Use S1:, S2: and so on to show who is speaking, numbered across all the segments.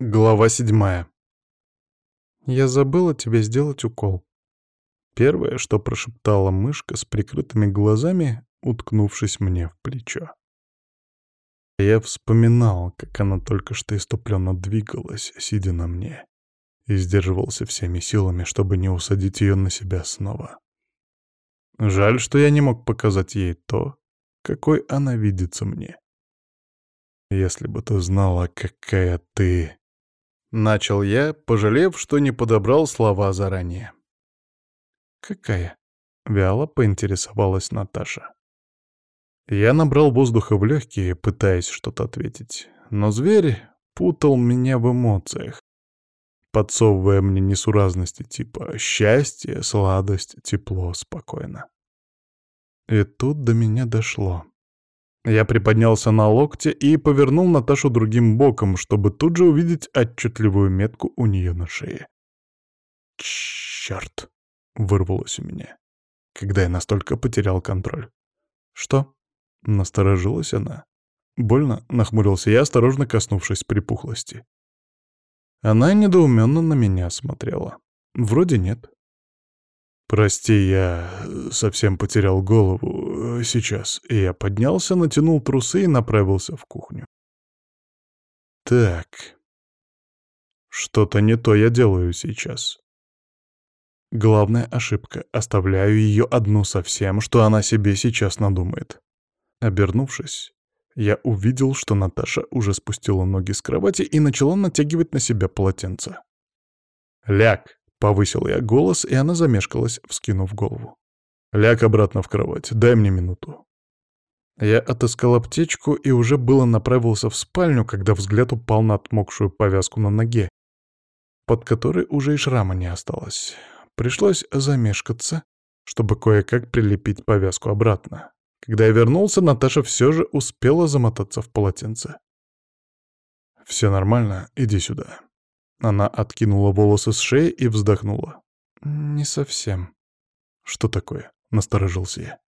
S1: Глава седьмая. «Я забыла тебе сделать укол». Первое, что прошептала мышка с прикрытыми глазами, уткнувшись мне в плечо. Я вспоминал, как она только что иступленно двигалась, сидя на мне, и сдерживался всеми силами, чтобы не усадить ее на себя снова. Жаль, что я не мог показать ей то, какой она видится мне. Если бы ты знала, какая ты... Начал я, пожалев, что не подобрал слова заранее. «Какая?» — вяло поинтересовалась Наташа. Я набрал воздуха в легкие, пытаясь что-то ответить, но зверь путал меня в эмоциях, подсовывая мне несуразности типа счастье, сладость, тепло, спокойно. И тут до меня дошло. Я приподнялся на локте и повернул Наташу другим боком, чтобы тут же увидеть отчетливую метку у нее на шее. «Чёрт!» — вырвалось у меня, когда я настолько потерял контроль. «Что?» — насторожилась она. Больно нахмурился я, осторожно коснувшись припухлости. Она недоуменно на меня смотрела. Вроде нет. «Прости, я совсем потерял голову э, сейчас». И я поднялся, натянул трусы и направился в кухню. «Так, что-то не то я делаю сейчас». Главная ошибка — оставляю ее одну совсем, что она себе сейчас надумает. Обернувшись, я увидел, что Наташа уже спустила ноги с кровати и начала натягивать на себя полотенце. «Ляг!» Повысил я голос, и она замешкалась, вскинув голову. «Ляг обратно в кровать, дай мне минуту». Я отыскал аптечку и уже было направился в спальню, когда взгляд упал на отмокшую повязку на ноге, под которой уже и шрама не осталось. Пришлось замешкаться, чтобы кое-как прилепить повязку обратно. Когда я вернулся, Наташа все же успела замотаться в полотенце. «Все нормально, иди сюда». Она откинула волосы с шеи и вздохнула. «Не совсем». «Что такое?» — насторожился я.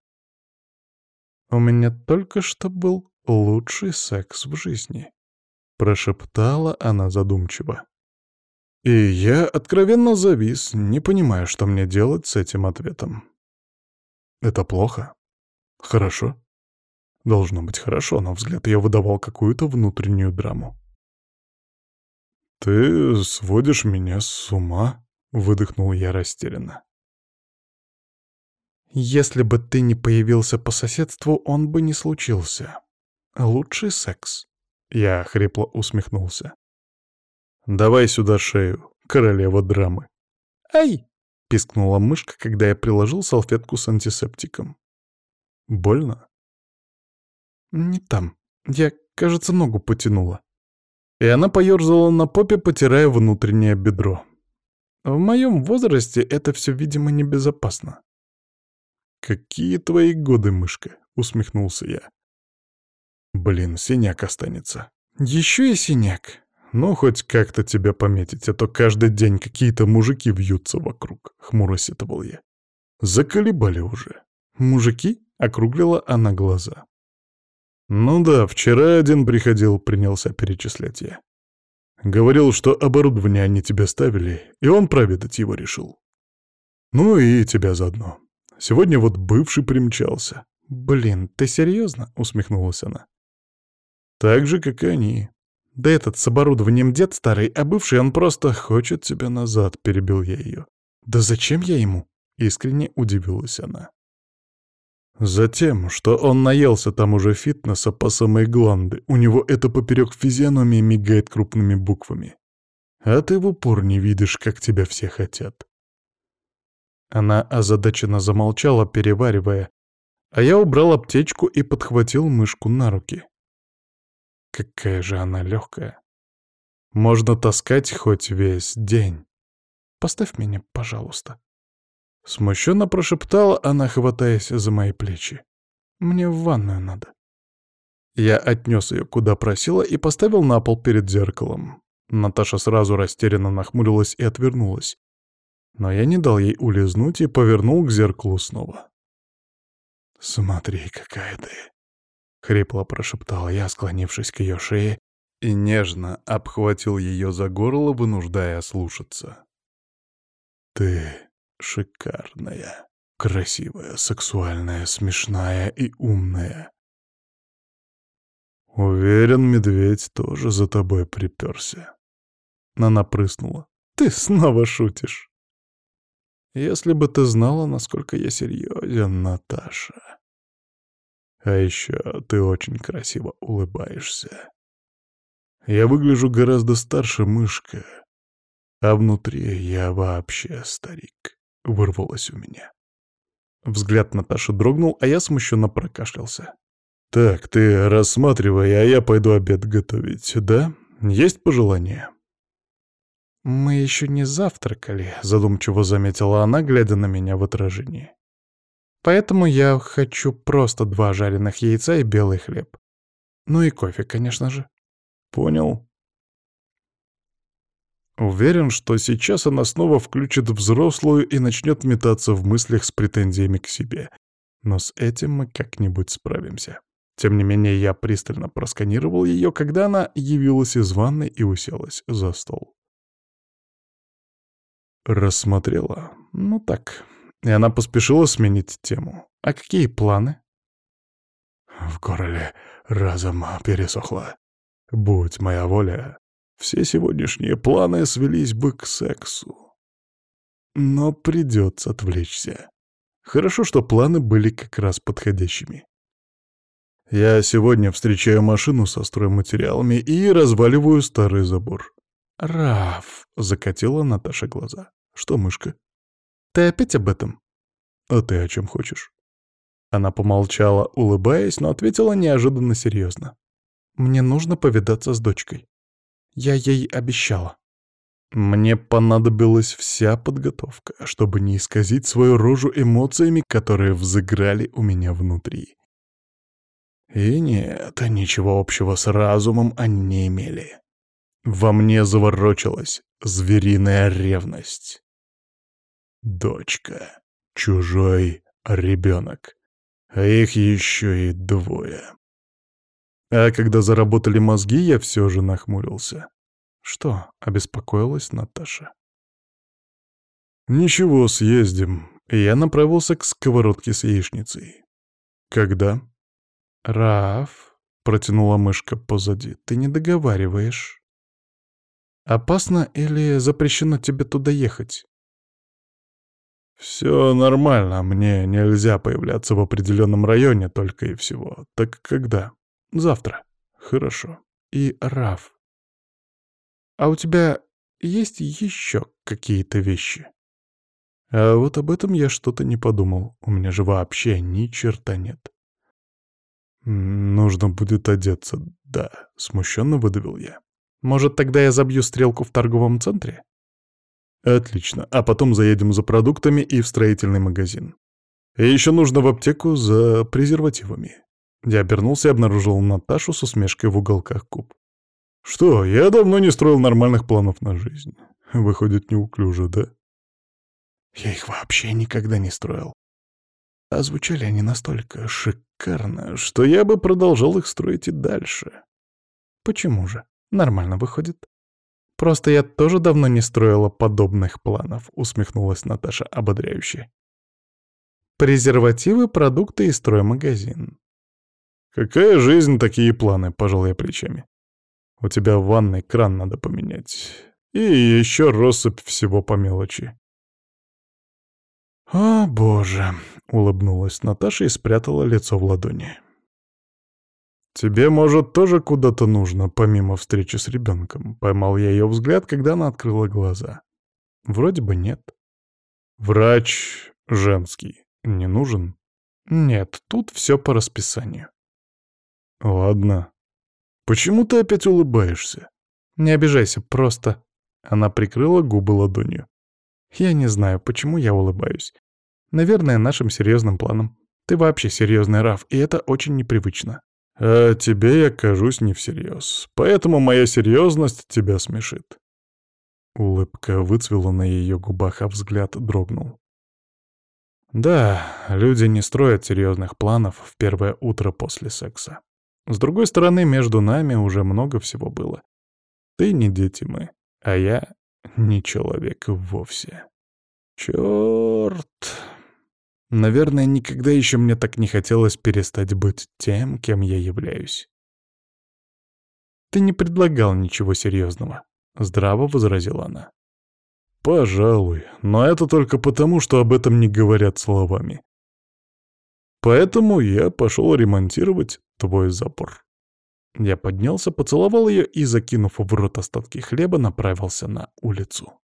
S1: «У меня только что был лучший секс в жизни», — прошептала она задумчиво. И я откровенно завис, не понимая, что мне делать с этим ответом. «Это плохо? Хорошо?» Должно быть хорошо, но взгляд я выдавал какую-то внутреннюю драму. «Ты сводишь меня с ума?» — выдохнул я растерянно. «Если бы ты не появился по соседству, он бы не случился. Лучший секс». Я хрипло усмехнулся. «Давай сюда шею, королева драмы». «Ай!» — пискнула мышка, когда я приложил салфетку с антисептиком. «Больно?» «Не там. Я, кажется, ногу потянула» и она поёрзала на попе, потирая внутреннее бедро. В моем возрасте это все, видимо, небезопасно. «Какие твои годы, мышка?» — усмехнулся я. «Блин, синяк останется». «Еще и синяк. Ну, хоть как-то тебя пометить, а то каждый день какие-то мужики вьются вокруг», — хмуро сетовал я. «Заколебали уже». «Мужики?» — округлила она глаза. «Ну да, вчера один приходил, принялся перечислять я. Говорил, что оборудование они тебе ставили, и он проведать его решил. Ну и тебя заодно. Сегодня вот бывший примчался. «Блин, ты серьезно?» — усмехнулась она. «Так же, как и они. Да этот с оборудованием дед старый, а бывший он просто хочет тебя назад», — перебил я ее. «Да зачем я ему?» — искренне удивилась она. Затем, что он наелся там уже фитнеса по самой гланды, у него это поперек физиономии мигает крупными буквами. А ты в упор не видишь, как тебя все хотят. Она озадаченно замолчала, переваривая, а я убрал аптечку и подхватил мышку на руки. Какая же она легкая. Можно таскать хоть весь день. Поставь меня, пожалуйста. Смущенно прошептала она, хватаясь за мои плечи. «Мне в ванную надо». Я отнес ее куда просила и поставил на пол перед зеркалом. Наташа сразу растерянно нахмурилась и отвернулась. Но я не дал ей улизнуть и повернул к зеркалу снова. «Смотри, какая ты!» — хрипло прошептал я, склонившись к ее шее и нежно обхватил ее за горло, вынуждая слушаться. «Ты шикарная, красивая, сексуальная, смешная и умная. Уверен, медведь тоже за тобой приперся». Она прыснула. «Ты снова шутишь». «Если бы ты знала, насколько я серьезен, Наташа». А еще ты очень красиво улыбаешься. Я выгляжу гораздо старше мышка, а внутри я вообще старик, — вырвалось у меня. Взгляд Наташи дрогнул, а я смущенно прокашлялся. «Так, ты рассматривай, а я пойду обед готовить, да? Есть пожелания?» «Мы еще не завтракали», — задумчиво заметила она, глядя на меня в отражении. Поэтому я хочу просто два жареных яйца и белый хлеб. Ну и кофе, конечно же. Понял. Уверен, что сейчас она снова включит взрослую и начнет метаться в мыслях с претензиями к себе. Но с этим мы как-нибудь справимся. Тем не менее, я пристально просканировал ее, когда она явилась из ванной и уселась за стол. Рассмотрела. Ну так, и она поспешила сменить тему. «А какие планы?» В горле разом пересохло. Будь моя воля, все сегодняшние планы свелись бы к сексу. Но придется отвлечься. Хорошо, что планы были как раз подходящими. Я сегодня встречаю машину со стройматериалами и разваливаю старый забор. «Раф!» — закатила Наташа глаза. «Что, мышка?» Ты опять об этом? А ты о чем хочешь? Она помолчала, улыбаясь, но ответила неожиданно серьезно. Мне нужно повидаться с дочкой. Я ей обещала. Мне понадобилась вся подготовка, чтобы не исказить свою рожу эмоциями, которые взыграли у меня внутри. И нет, ничего общего с разумом они не имели. Во мне заворочилась звериная ревность. Дочка. Чужой ребенок. А их еще и двое. А когда заработали мозги, я все же нахмурился. Что, обеспокоилась Наташа? Ничего, съездим. Я направился к сковородке с яичницей. Когда? Раф, протянула мышка позади, ты не договариваешь. Опасно или запрещено тебе туда ехать? «Все нормально, мне нельзя появляться в определенном районе только и всего. Так когда? Завтра. Хорошо. И Раф. А у тебя есть еще какие-то вещи?» А вот об этом я что-то не подумал. У меня же вообще ни черта нет. «Нужно будет одеться, да», — смущенно выдавил я. «Может, тогда я забью стрелку в торговом центре?» Отлично, а потом заедем за продуктами и в строительный магазин. И еще нужно в аптеку за презервативами. Я обернулся и обнаружил Наташу с усмешкой в уголках губ. Что, я давно не строил нормальных планов на жизнь. Выходит, неуклюже, да? Я их вообще никогда не строил. А звучали они настолько шикарно, что я бы продолжал их строить и дальше. Почему же? Нормально выходит. Просто я тоже давно не строила подобных планов», — усмехнулась Наташа ободряюще. «Презервативы, продукты и строймагазин». «Какая жизнь, такие планы?» — пожал я плечами. «У тебя в ванной кран надо поменять. И еще россыпь всего по мелочи». «О, боже!» — улыбнулась Наташа и спрятала лицо в ладони. «Тебе, может, тоже куда-то нужно, помимо встречи с ребенком?» Поймал я ее взгляд, когда она открыла глаза. «Вроде бы нет». «Врач женский не нужен?» «Нет, тут все по расписанию». «Ладно. Почему ты опять улыбаешься?» «Не обижайся, просто...» Она прикрыла губы ладонью. «Я не знаю, почему я улыбаюсь. Наверное, нашим серьезным планом. Ты вообще серьезный, Раф, и это очень непривычно». А тебе я кажусь не всерьез, поэтому моя серьезность тебя смешит. Улыбка выцвела на ее губах, а взгляд дрогнул. Да, люди не строят серьезных планов в первое утро после секса. С другой стороны, между нами уже много всего было. Ты не дети мы, а я не человек вовсе. Чёрт. Наверное, никогда еще мне так не хотелось перестать быть тем, кем я являюсь. «Ты не предлагал ничего серьезного», — здраво возразила она. «Пожалуй, но это только потому, что об этом не говорят словами. Поэтому я пошел ремонтировать твой запор». Я поднялся, поцеловал ее и, закинув в рот остатки хлеба, направился на улицу.